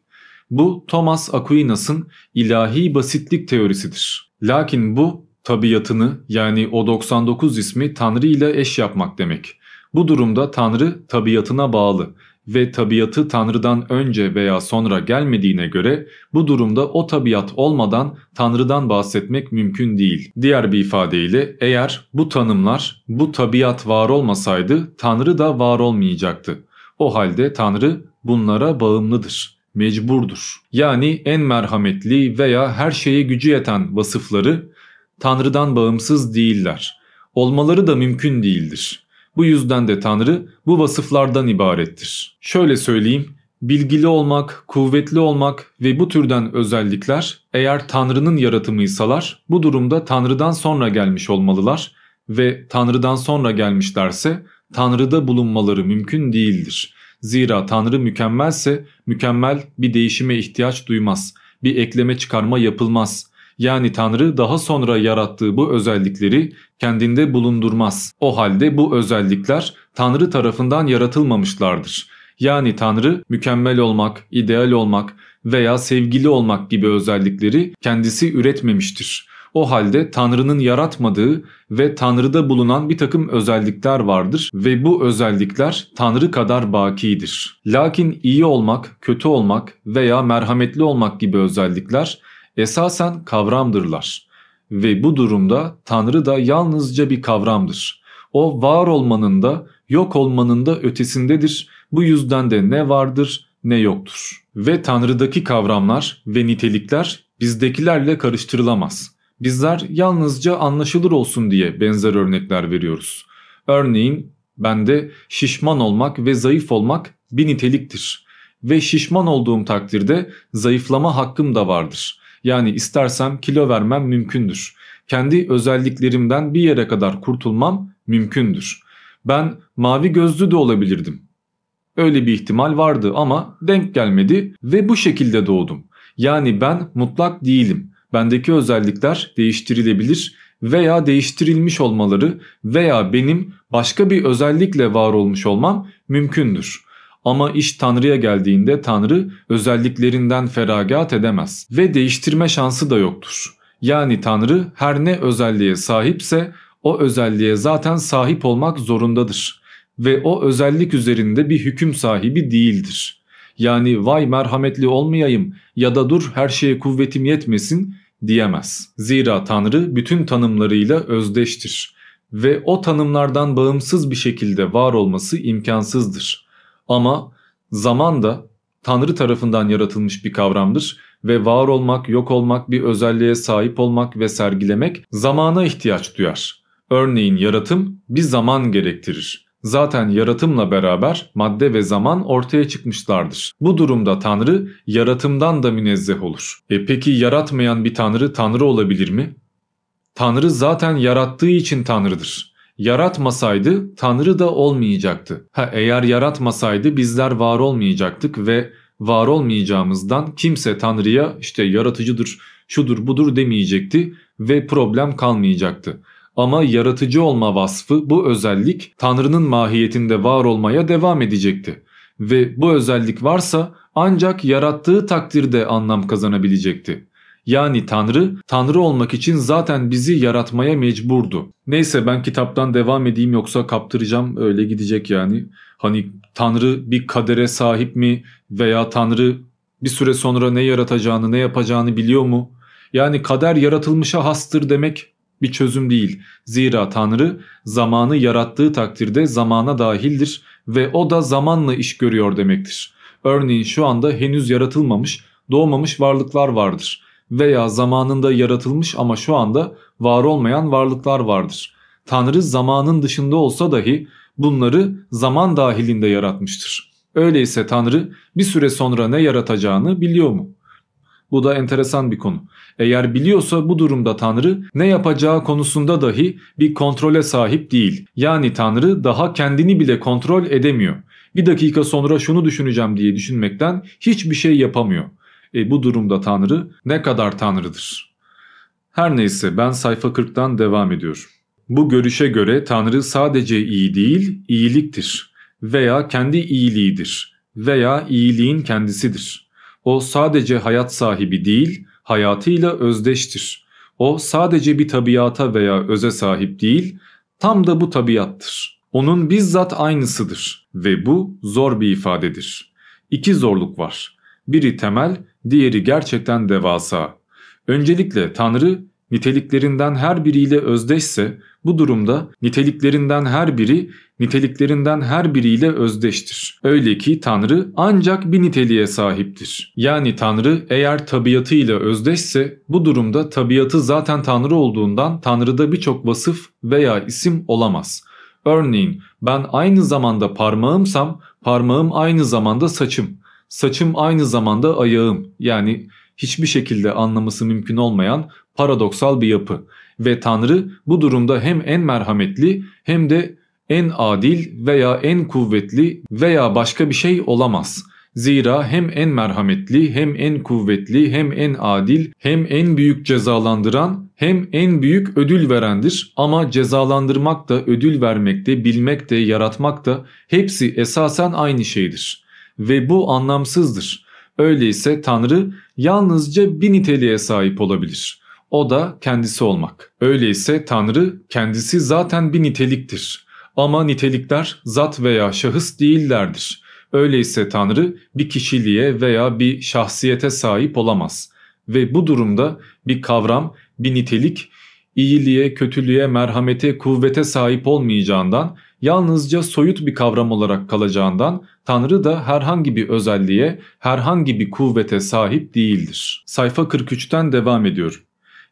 Bu Thomas Aquinas'ın ilahi basitlik teorisidir. Lakin bu tabiatını yani o 99 ismi Tanrı ile eş yapmak demek. Bu durumda Tanrı tabiatına bağlı ve tabiatı Tanrı'dan önce veya sonra gelmediğine göre bu durumda o tabiat olmadan Tanrı'dan bahsetmek mümkün değil. Diğer bir ifadeyle eğer bu tanımlar bu tabiat var olmasaydı Tanrı da var olmayacaktı. O halde Tanrı bunlara bağımlıdır mecburdur. Yani en merhametli veya her şeye gücü yeten vasıfları Tanrı'dan bağımsız değiller. Olmaları da mümkün değildir. Bu yüzden de Tanrı bu vasıflardan ibarettir. Şöyle söyleyeyim, bilgili olmak, kuvvetli olmak ve bu türden özellikler eğer Tanrı'nın yaratımıysalar bu durumda Tanrı'dan sonra gelmiş olmalılar ve Tanrı'dan sonra gelmişlerse Tanrı'da bulunmaları mümkün değildir. Zira Tanrı mükemmelse mükemmel bir değişime ihtiyaç duymaz. Bir ekleme çıkarma yapılmaz. Yani Tanrı daha sonra yarattığı bu özellikleri kendinde bulundurmaz. O halde bu özellikler Tanrı tarafından yaratılmamışlardır. Yani Tanrı mükemmel olmak, ideal olmak veya sevgili olmak gibi özellikleri kendisi üretmemiştir. O halde Tanrı'nın yaratmadığı ve Tanrı'da bulunan bir takım özellikler vardır ve bu özellikler Tanrı kadar bakidir. Lakin iyi olmak, kötü olmak veya merhametli olmak gibi özellikler esasen kavramdırlar. Ve bu durumda Tanrı da yalnızca bir kavramdır. O var olmanın da yok olmanın da ötesindedir. Bu yüzden de ne vardır ne yoktur. Ve Tanrı'daki kavramlar ve nitelikler bizdekilerle karıştırılamaz. Bizler yalnızca anlaşılır olsun diye benzer örnekler veriyoruz. Örneğin bende şişman olmak ve zayıf olmak bir niteliktir. Ve şişman olduğum takdirde zayıflama hakkım da vardır. Yani istersem kilo vermem mümkündür. Kendi özelliklerimden bir yere kadar kurtulmam mümkündür. Ben mavi gözlü de olabilirdim. Öyle bir ihtimal vardı ama denk gelmedi ve bu şekilde doğdum. Yani ben mutlak değilim. Bendeki özellikler değiştirilebilir veya değiştirilmiş olmaları veya benim başka bir özellikle var olmuş olmam mümkündür. Ama iş Tanrı'ya geldiğinde Tanrı özelliklerinden feragat edemez ve değiştirme şansı da yoktur. Yani Tanrı her ne özelliğe sahipse o özelliğe zaten sahip olmak zorundadır ve o özellik üzerinde bir hüküm sahibi değildir. Yani vay merhametli olmayayım ya da dur her şeye kuvvetim yetmesin diyemez. Zira Tanrı bütün tanımlarıyla özdeştir ve o tanımlardan bağımsız bir şekilde var olması imkansızdır. Ama zaman da Tanrı tarafından yaratılmış bir kavramdır ve var olmak, yok olmak, bir özelliğe sahip olmak ve sergilemek zamana ihtiyaç duyar. Örneğin yaratım bir zaman gerektirir. Zaten yaratımla beraber madde ve zaman ortaya çıkmışlardır. Bu durumda Tanrı yaratımdan da münezzeh olur. E peki yaratmayan bir Tanrı Tanrı olabilir mi? Tanrı zaten yarattığı için Tanrı'dır. Yaratmasaydı Tanrı da olmayacaktı. Ha eğer yaratmasaydı bizler var olmayacaktık ve var olmayacağımızdan kimse Tanrı'ya işte yaratıcıdır, şudur budur demeyecekti ve problem kalmayacaktı. Ama yaratıcı olma vasfı bu özellik Tanrı'nın mahiyetinde var olmaya devam edecekti. Ve bu özellik varsa ancak yarattığı takdirde anlam kazanabilecekti. Yani Tanrı, Tanrı olmak için zaten bizi yaratmaya mecburdu. Neyse ben kitaptan devam edeyim yoksa kaptıracağım öyle gidecek yani. Hani Tanrı bir kadere sahip mi veya Tanrı bir süre sonra ne yaratacağını ne yapacağını biliyor mu? Yani kader yaratılmışa hastır demek bir çözüm değil. Zira Tanrı zamanı yarattığı takdirde zamana dahildir ve o da zamanla iş görüyor demektir. Örneğin şu anda henüz yaratılmamış, doğmamış varlıklar vardır veya zamanında yaratılmış ama şu anda var olmayan varlıklar vardır. Tanrı zamanın dışında olsa dahi bunları zaman dahilinde yaratmıştır. Öyleyse Tanrı bir süre sonra ne yaratacağını biliyor mu? Bu da enteresan bir konu. Eğer biliyorsa bu durumda Tanrı ne yapacağı konusunda dahi bir kontrole sahip değil. Yani Tanrı daha kendini bile kontrol edemiyor. Bir dakika sonra şunu düşüneceğim diye düşünmekten hiçbir şey yapamıyor. E bu durumda Tanrı ne kadar Tanrıdır? Her neyse ben sayfa 40'tan devam ediyorum. Bu görüşe göre Tanrı sadece iyi değil, iyiliktir veya kendi iyiliğidir veya iyiliğin kendisidir. O sadece hayat sahibi değil, hayatıyla özdeştir. O sadece bir tabiata veya öze sahip değil, tam da bu tabiattır. Onun bizzat aynısıdır ve bu zor bir ifadedir. İki zorluk var. Biri temel, diğeri gerçekten devasa. Öncelikle Tanrı niteliklerinden her biriyle özdeşse bu durumda niteliklerinden her biri niteliklerinden her biriyle özdeştir. Öyle ki Tanrı ancak bir niteliğe sahiptir. Yani Tanrı eğer tabiatıyla özdeşse bu durumda tabiatı zaten Tanrı olduğundan Tanrı'da birçok vasıf veya isim olamaz. Örneğin ben aynı zamanda parmağımsam parmağım aynı zamanda saçım. Saçım aynı zamanda ayağım yani hiçbir şekilde anlaması mümkün olmayan paradoksal bir yapı. Ve Tanrı bu durumda hem en merhametli hem de en adil veya en kuvvetli veya başka bir şey olamaz. Zira hem en merhametli hem en kuvvetli hem en adil hem en büyük cezalandıran hem en büyük ödül verendir. Ama cezalandırmak da ödül vermek de bilmek de yaratmak da hepsi esasen aynı şeydir. Ve bu anlamsızdır. Öyleyse Tanrı yalnızca bir niteliğe sahip olabilir. O da kendisi olmak. Öyleyse Tanrı kendisi zaten bir niteliktir. Ama nitelikler zat veya şahıs değillerdir. Öyleyse Tanrı bir kişiliğe veya bir şahsiyete sahip olamaz. Ve bu durumda bir kavram, bir nitelik, iyiliğe, kötülüğe, merhamete, kuvvete sahip olmayacağından, yalnızca soyut bir kavram olarak kalacağından Tanrı da herhangi bir özelliğe, herhangi bir kuvvete sahip değildir. Sayfa 43'ten devam ediyor.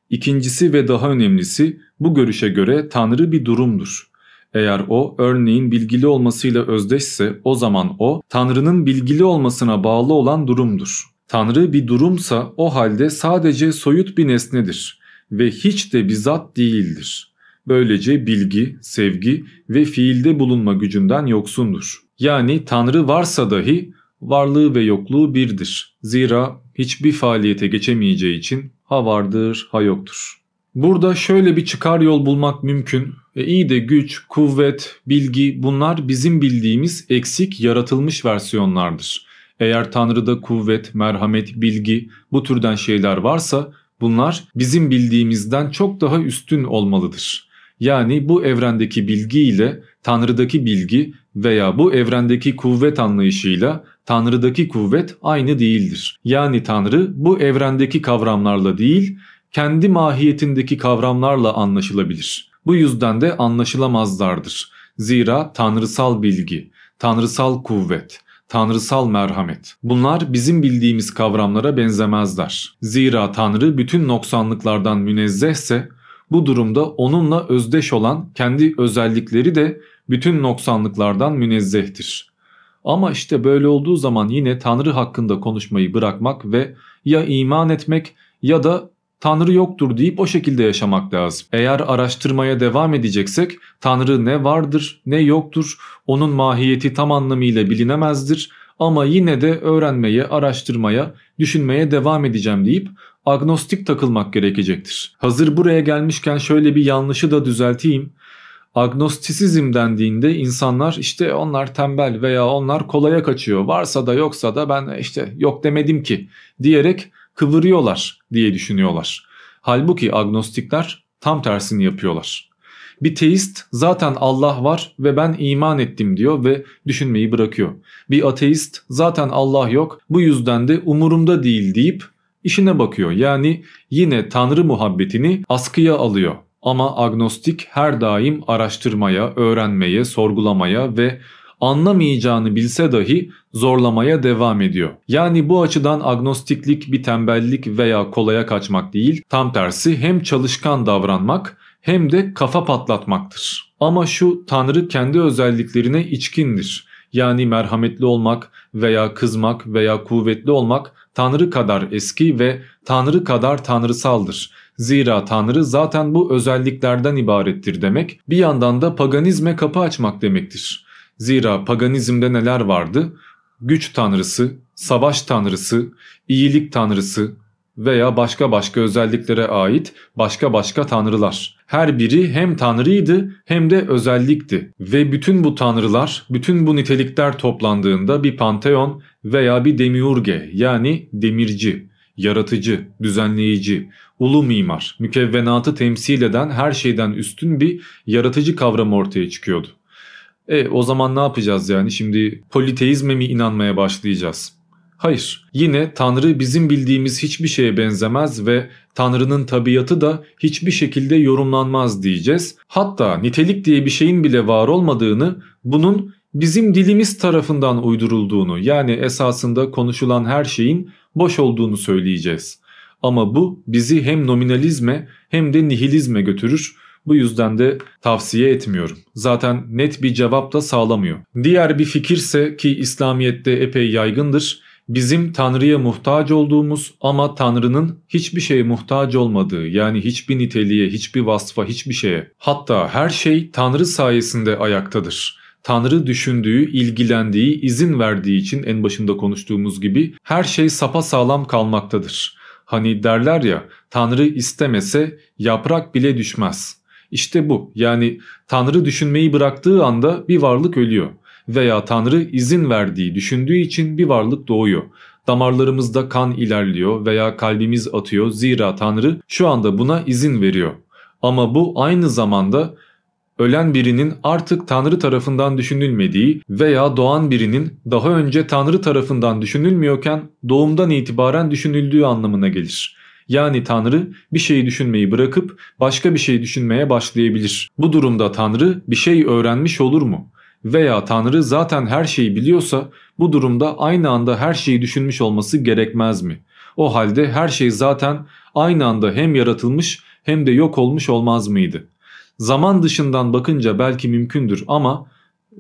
İkincisi ve daha önemlisi bu görüşe göre Tanrı bir durumdur. Eğer o örneğin bilgili olmasıyla özdeşse o zaman o Tanrı'nın bilgili olmasına bağlı olan durumdur. Tanrı bir durumsa o halde sadece soyut bir nesnedir ve hiç de bir zat değildir. Böylece bilgi, sevgi ve fiilde bulunma gücünden yoksundur. Yani Tanrı varsa dahi varlığı ve yokluğu birdir. Zira hiçbir faaliyete geçemeyeceği için ha vardır ha yoktur. Burada şöyle bir çıkar yol bulmak mümkün. E iyi de güç, kuvvet, bilgi bunlar bizim bildiğimiz eksik yaratılmış versiyonlardır. Eğer Tanrı'da kuvvet, merhamet, bilgi bu türden şeyler varsa bunlar bizim bildiğimizden çok daha üstün olmalıdır. Yani bu evrendeki bilgi ile Tanrı'daki bilgi veya bu evrendeki kuvvet anlayışıyla Tanrı'daki kuvvet aynı değildir. Yani Tanrı bu evrendeki kavramlarla değil, kendi mahiyetindeki kavramlarla anlaşılabilir. Bu yüzden de anlaşılamazlardır. Zira tanrısal bilgi, tanrısal kuvvet, tanrısal merhamet. Bunlar bizim bildiğimiz kavramlara benzemezler. Zira Tanrı bütün noksanlıklardan münezzehse bu durumda onunla özdeş olan kendi özellikleri de bütün noksanlıklardan münezzehtir. Ama işte böyle olduğu zaman yine Tanrı hakkında konuşmayı bırakmak ve ya iman etmek ya da Tanrı yoktur deyip o şekilde yaşamak lazım. Eğer araştırmaya devam edeceksek Tanrı ne vardır ne yoktur onun mahiyeti tam anlamıyla bilinemezdir ama yine de öğrenmeye, araştırmaya, düşünmeye devam edeceğim deyip agnostik takılmak gerekecektir. Hazır buraya gelmişken şöyle bir yanlışı da düzelteyim. Agnostisizm dendiğinde insanlar işte onlar tembel veya onlar kolaya kaçıyor. Varsa da yoksa da ben işte yok demedim ki diyerek kıvırıyorlar diye düşünüyorlar. Halbuki agnostikler tam tersini yapıyorlar. Bir teist zaten Allah var ve ben iman ettim diyor ve düşünmeyi bırakıyor. Bir ateist zaten Allah yok bu yüzden de umurumda değil deyip işine bakıyor. Yani yine Tanrı muhabbetini askıya alıyor. Ama agnostik her daim araştırmaya, öğrenmeye, sorgulamaya ve anlamayacağını bilse dahi zorlamaya devam ediyor. Yani bu açıdan agnostiklik bir tembellik veya kolaya kaçmak değil, tam tersi hem çalışkan davranmak hem de kafa patlatmaktır. Ama şu Tanrı kendi özelliklerine içkindir. Yani merhametli olmak veya kızmak veya kuvvetli olmak Tanrı kadar eski ve Tanrı kadar tanrısaldır. Zira Tanrı zaten bu özelliklerden ibarettir demek, bir yandan da paganizme kapı açmak demektir. Zira paganizmde neler vardı? Güç tanrısı, savaş tanrısı, iyilik tanrısı veya başka başka özelliklere ait başka başka tanrılar. Her biri hem tanrıydı hem de özellikti ve bütün bu tanrılar, bütün bu nitelikler toplandığında bir panteon veya bir demiurge yani demirci, yaratıcı, düzenleyici, ulu mimar, mükevvenatı temsil eden her şeyden üstün bir yaratıcı kavramı ortaya çıkıyordu. E o zaman ne yapacağız yani şimdi politeizme mi inanmaya başlayacağız? Hayır. Yine Tanrı bizim bildiğimiz hiçbir şeye benzemez ve Tanrı'nın tabiatı da hiçbir şekilde yorumlanmaz diyeceğiz. Hatta nitelik diye bir şeyin bile var olmadığını, bunun bizim dilimiz tarafından uydurulduğunu yani esasında konuşulan her şeyin boş olduğunu söyleyeceğiz. Ama bu bizi hem nominalizme hem de nihilizme götürür bu yüzden de tavsiye etmiyorum. Zaten net bir cevap da sağlamıyor. Diğer bir fikirse ki İslamiyet'te epey yaygındır. Bizim Tanrı'ya muhtaç olduğumuz ama Tanrı'nın hiçbir şeye muhtaç olmadığı yani hiçbir niteliğe, hiçbir vasfa, hiçbir şeye hatta her şey Tanrı sayesinde ayaktadır. Tanrı düşündüğü, ilgilendiği, izin verdiği için en başında konuştuğumuz gibi her şey sapa sağlam kalmaktadır. Hani derler ya Tanrı istemese yaprak bile düşmez. İşte bu yani Tanrı düşünmeyi bıraktığı anda bir varlık ölüyor veya Tanrı izin verdiği, düşündüğü için bir varlık doğuyor. Damarlarımızda kan ilerliyor veya kalbimiz atıyor zira Tanrı şu anda buna izin veriyor. Ama bu aynı zamanda ölen birinin artık Tanrı tarafından düşünülmediği veya doğan birinin daha önce Tanrı tarafından düşünülmüyorken doğumdan itibaren düşünüldüğü anlamına gelir. Yani Tanrı bir şeyi düşünmeyi bırakıp başka bir şey düşünmeye başlayabilir. Bu durumda Tanrı bir şey öğrenmiş olur mu? Veya Tanrı zaten her şeyi biliyorsa bu durumda aynı anda her şeyi düşünmüş olması gerekmez mi? O halde her şey zaten aynı anda hem yaratılmış hem de yok olmuş olmaz mıydı? Zaman dışından bakınca belki mümkündür ama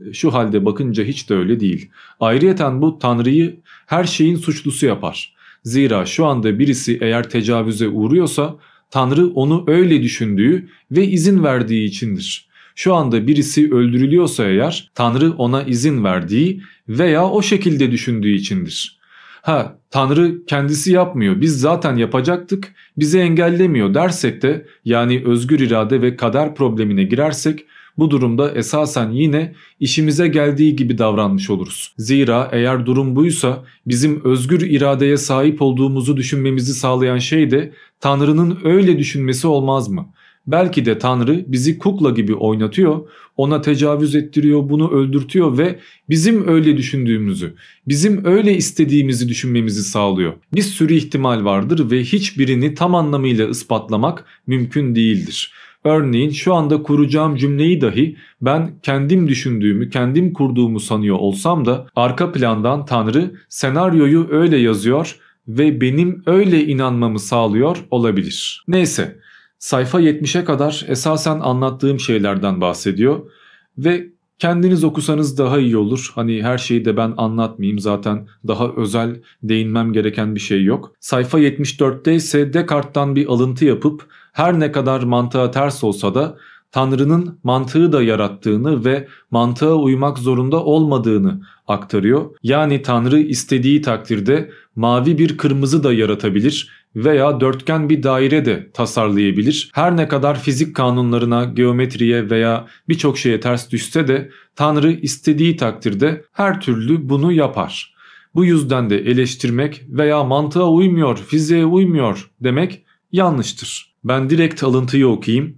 e, şu halde bakınca hiç de öyle değil. Ayrıyeten bu Tanrı'yı her şeyin suçlusu yapar. Zira şu anda birisi eğer tecavüze uğruyorsa Tanrı onu öyle düşündüğü ve izin verdiği içindir. Şu anda birisi öldürülüyorsa eğer Tanrı ona izin verdiği veya o şekilde düşündüğü içindir. Ha Tanrı kendisi yapmıyor biz zaten yapacaktık bizi engellemiyor dersek de yani özgür irade ve kader problemine girersek bu durumda esasen yine işimize geldiği gibi davranmış oluruz. Zira eğer durum buysa bizim özgür iradeye sahip olduğumuzu düşünmemizi sağlayan şey de Tanrı'nın öyle düşünmesi olmaz mı? Belki de Tanrı bizi kukla gibi oynatıyor, ona tecavüz ettiriyor, bunu öldürtüyor ve bizim öyle düşündüğümüzü, bizim öyle istediğimizi düşünmemizi sağlıyor. Bir sürü ihtimal vardır ve hiçbirini tam anlamıyla ispatlamak mümkün değildir. Örneğin şu anda kuracağım cümleyi dahi ben kendim düşündüğümü, kendim kurduğumu sanıyor olsam da arka plandan Tanrı senaryoyu öyle yazıyor ve benim öyle inanmamı sağlıyor olabilir. Neyse sayfa 70'e kadar esasen anlattığım şeylerden bahsediyor ve kendiniz okusanız daha iyi olur. Hani her şeyi de ben anlatmayayım zaten daha özel değinmem gereken bir şey yok. Sayfa 74'te ise Descartes'tan bir alıntı yapıp her ne kadar mantığa ters olsa da Tanrı'nın mantığı da yarattığını ve mantığa uymak zorunda olmadığını aktarıyor. Yani Tanrı istediği takdirde mavi bir kırmızı da yaratabilir veya dörtgen bir daire de tasarlayabilir. Her ne kadar fizik kanunlarına, geometriye veya birçok şeye ters düşse de Tanrı istediği takdirde her türlü bunu yapar. Bu yüzden de eleştirmek veya mantığa uymuyor, fiziğe uymuyor demek yanlıştır. Ben direkt alıntıyı okuyayım.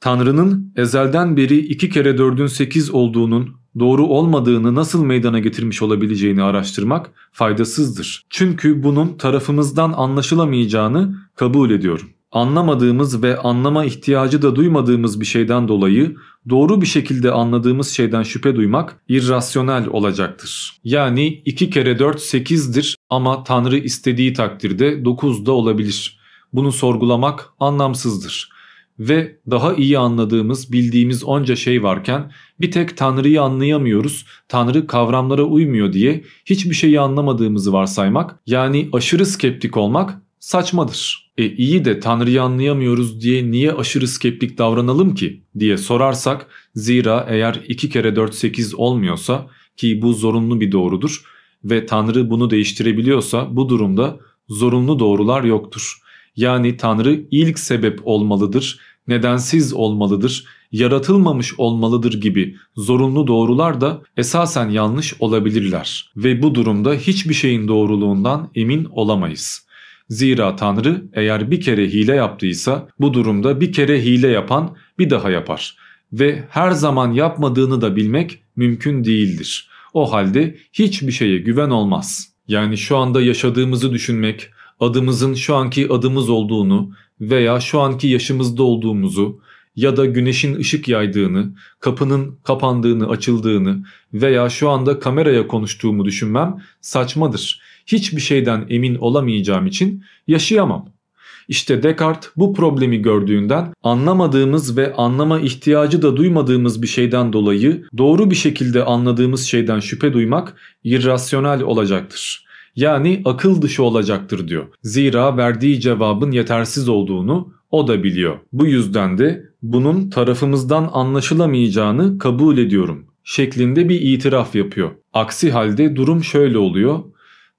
Tanrı'nın ezelden beri iki kere dördün sekiz olduğunun doğru olmadığını nasıl meydana getirmiş olabileceğini araştırmak faydasızdır. Çünkü bunun tarafımızdan anlaşılamayacağını kabul ediyorum. Anlamadığımız ve anlama ihtiyacı da duymadığımız bir şeyden dolayı doğru bir şekilde anladığımız şeyden şüphe duymak irrasyonel olacaktır. Yani 2 kere 4 8'dir ama Tanrı istediği takdirde 9 da olabilir. Bunu sorgulamak anlamsızdır ve daha iyi anladığımız, bildiğimiz onca şey varken bir tek Tanrı'yı anlayamıyoruz, Tanrı kavramlara uymuyor diye hiçbir şeyi anlamadığımızı varsaymak, yani aşırı skeptik olmak saçmadır. E iyi de Tanrı'yı anlayamıyoruz diye niye aşırı skeptik davranalım ki diye sorarsak zira eğer 2 kere 4 8 olmuyorsa ki bu zorunlu bir doğrudur ve Tanrı bunu değiştirebiliyorsa bu durumda zorunlu doğrular yoktur. Yani Tanrı ilk sebep olmalıdır, nedensiz olmalıdır, yaratılmamış olmalıdır gibi zorunlu doğrular da esasen yanlış olabilirler ve bu durumda hiçbir şeyin doğruluğundan emin olamayız. Zira Tanrı eğer bir kere hile yaptıysa bu durumda bir kere hile yapan bir daha yapar ve her zaman yapmadığını da bilmek mümkün değildir. O halde hiçbir şeye güven olmaz. Yani şu anda yaşadığımızı düşünmek, adımızın şu anki adımız olduğunu veya şu anki yaşımızda olduğumuzu ya da güneşin ışık yaydığını, kapının kapandığını, açıldığını veya şu anda kameraya konuştuğumu düşünmem saçmadır. Hiçbir şeyden emin olamayacağım için yaşayamam. İşte Descartes bu problemi gördüğünden anlamadığımız ve anlama ihtiyacı da duymadığımız bir şeyden dolayı doğru bir şekilde anladığımız şeyden şüphe duymak irrasyonel olacaktır. Yani akıl dışı olacaktır diyor. Zira verdiği cevabın yetersiz olduğunu o da biliyor. Bu yüzden de bunun tarafımızdan anlaşılamayacağını kabul ediyorum şeklinde bir itiraf yapıyor. Aksi halde durum şöyle oluyor.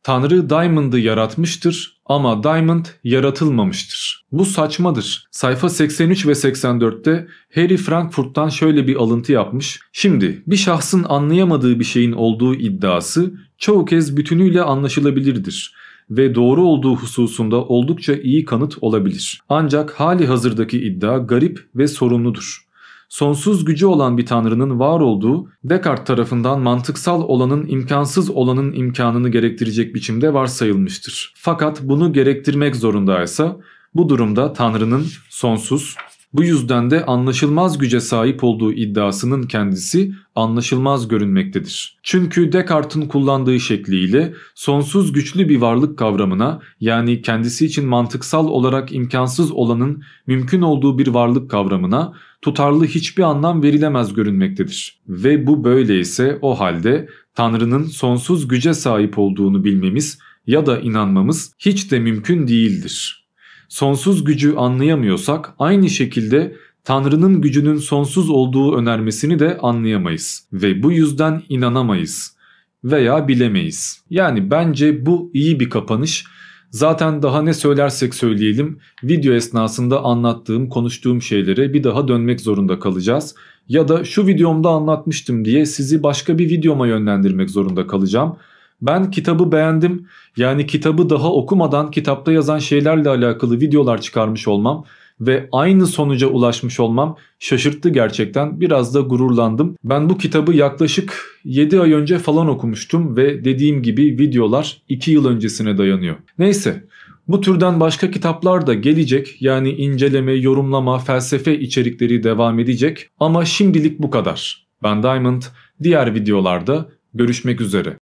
Tanrı Diamond'ı yaratmıştır ama Diamond yaratılmamıştır. Bu saçmadır. Sayfa 83 ve 84'te Harry Frankfurt'tan şöyle bir alıntı yapmış. Şimdi bir şahsın anlayamadığı bir şeyin olduğu iddiası çoğu kez bütünüyle anlaşılabilirdir ve doğru olduğu hususunda oldukça iyi kanıt olabilir. Ancak hali hazırdaki iddia garip ve sorunludur sonsuz gücü olan bir tanrının var olduğu Descartes tarafından mantıksal olanın imkansız olanın imkanını gerektirecek biçimde varsayılmıştır. Fakat bunu gerektirmek zorundaysa bu durumda tanrının sonsuz, bu yüzden de anlaşılmaz güce sahip olduğu iddiasının kendisi anlaşılmaz görünmektedir. Çünkü Descartes'in kullandığı şekliyle sonsuz güçlü bir varlık kavramına yani kendisi için mantıksal olarak imkansız olanın mümkün olduğu bir varlık kavramına tutarlı hiçbir anlam verilemez görünmektedir. Ve bu böyleyse o halde Tanrı'nın sonsuz güce sahip olduğunu bilmemiz ya da inanmamız hiç de mümkün değildir sonsuz gücü anlayamıyorsak aynı şekilde Tanrı'nın gücünün sonsuz olduğu önermesini de anlayamayız ve bu yüzden inanamayız veya bilemeyiz. Yani bence bu iyi bir kapanış. Zaten daha ne söylersek söyleyelim video esnasında anlattığım, konuştuğum şeylere bir daha dönmek zorunda kalacağız. Ya da şu videomda anlatmıştım diye sizi başka bir videoma yönlendirmek zorunda kalacağım. Ben kitabı beğendim. Yani kitabı daha okumadan kitapta yazan şeylerle alakalı videolar çıkarmış olmam ve aynı sonuca ulaşmış olmam şaşırttı gerçekten. Biraz da gururlandım. Ben bu kitabı yaklaşık 7 ay önce falan okumuştum ve dediğim gibi videolar 2 yıl öncesine dayanıyor. Neyse bu türden başka kitaplar da gelecek. Yani inceleme, yorumlama, felsefe içerikleri devam edecek. Ama şimdilik bu kadar. Ben Diamond. Diğer videolarda görüşmek üzere.